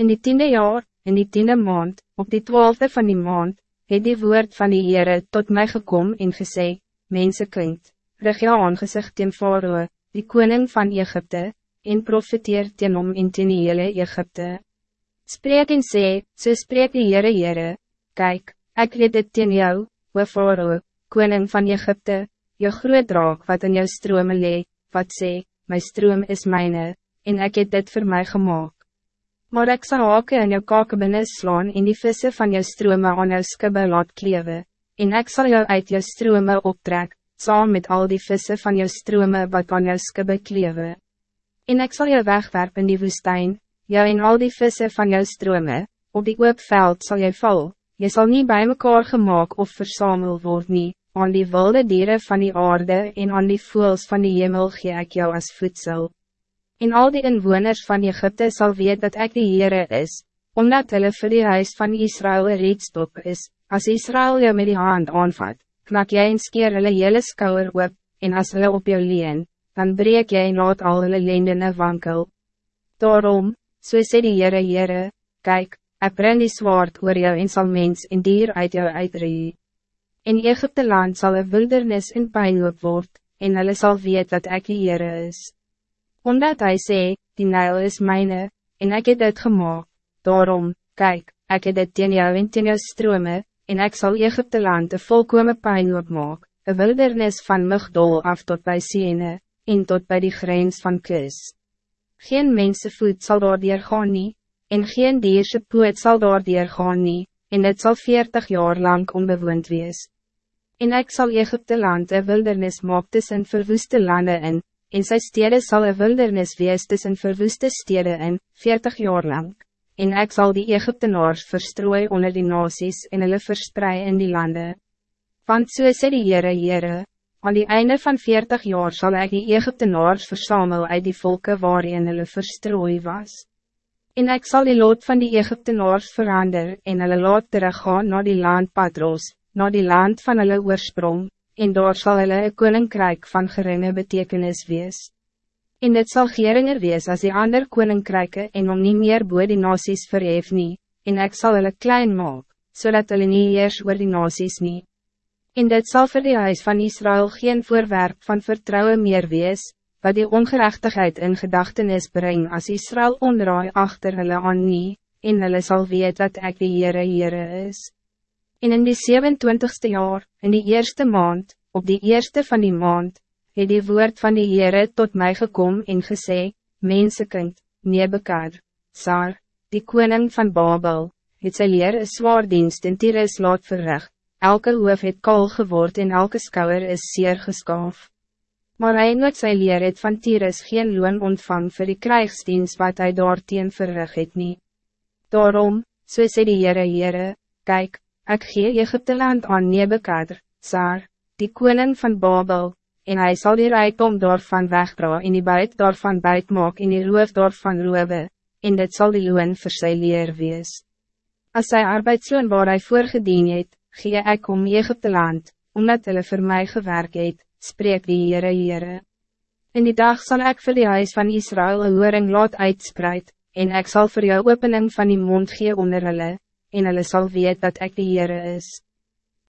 In die tiende jaar, in die tiende maand, op die twaalfde van die maand, het die woord van die Heere tot mij gekom en gesê, Mense kind, rig jou aangezicht teen Faroe, die koning van Egypte, en profiteer teen hom en teen die hele Egypte. Spreek en sê, so spreek die Heere Heere, Kijk, ek weet dit teen jou, o Faroe, koning van Egypte, jou groot draak wat in jou strome lee, wat sê, my stroom is mijne, en ek het dit voor mij gemaakt. Maar ik zal haken in jou kakebinne slaan en die vissen van jou strome aan jou skibbe laat klewe, en ik zal jou uit jou strome optrek, saam met al die vissen van jou strome wat aan jou skibbe klewe. En ik zal jou wegwerp in die woestijn, jou en al die vissen van jou strome, op die oopveld zal jy val, je zal niet bij mekaar gemaakt of verzameld worden, nie, aan die wilde dieren van die aarde en aan die voels van die hemel gee ek jou as voedsel. En al die inwoners van Egypte zal weten dat ik de Heere is, omdat hulle vir die huis van Israël een reedstop is, als Israël jou met die hand aanvat, knak jy en skeer hulle hele skouwer op, en as hulle op jou leen, dan breek jy en laat al hulle lendene wankel. Daarom, so sê die Heere Heere, kyk, ek breng die zwaard oor jou en sal mens en dier uit jou uitree. In Egypte land zal een wildernis in pijn word, en hulle sal weet dat ek die Heere is. Omdat hij zei, die Nijl is mijne, en ik heb dit gemaakt. Daarom, kijk, ik heb dit teen jou en teen jou strome, en ik zal Egypte land een volkome pijn opmaak, een wildernis van Mugdol af tot bij Siene, en tot bij die grens van Kus. Geen mensenvoet zal door die gaan nie, en geen dierse poot zal door die gaan nie, en het zal veertig jaar lang onbewoond wees. En ik zal Egypte land een wildernis maak tussen verwoeste landen in, en sy stede sal een wildernis wees tussen verwoeste stede in, 40 jaar lang, en ek sal die Egyptenaars verstrooi onder die nasies en hulle versprei in die landen. Want so sê die Heere Heere, aan die einde van 40 jaar zal ik die Egyptenaars versamel uit die volken waarin hulle verstrooi was. En ik zal die lood van die Egyptenaars verander en hulle laat teruggaan naar die land Patros, naar die land van hulle oorsprong, en daar zal hulle een koninkrijk van geringe betekenis wees. En dit zal geringer wees als die ander koninkrijke en om niet meer boe die nasies verhef nie, en ek sal hulle klein maak, zodat hulle nie eers oor die nasies nie. En dit zal voor die huis van Israël geen voorwerp van vertrouwen meer wees, wat die ongerechtigheid in gedachtenis breng als Israël onraai achter hulle aan nie, en hulle sal weet dat ek die Heere Heere is. En in die 27ste jaar, in die eerste maand, op die eerste van die maand, het die woord van die Heere tot mij gekom en gesê, Mensekind, Nebekar, Sar, die koning van Babel, het sy leer een zwaar dienst in Tyrus laat verrig, elke hoof het kal geword en elke skouwer is zeer geskaaf. Maar hij nooit sy leer het van Tyrus geen loon ontvang voor die krijgsdienst wat hij daar teen verrig het nie. Daarom, so sê die Heere Heere, kyk, Ik gee Egypte land aan Nebekadr, Sar, die koning van Babel, en hij zal die rijkdom daarvan wegdra en die buit daarvan buit maak en die roof daarvan roobe, en dit zal die loon vir sy leer wees. As sy arbeidsloon waar hy voorgedien het, gee ek om Egypte land, omdat hulle vir my gewerk het, spreek die Heere Heere. In die dag zal ik vir die huis van Israël een horing laat uitspreid, en ik zal voor jou opening van die mond gee onder hulle, en hulle sal weet dat ik de Heere is.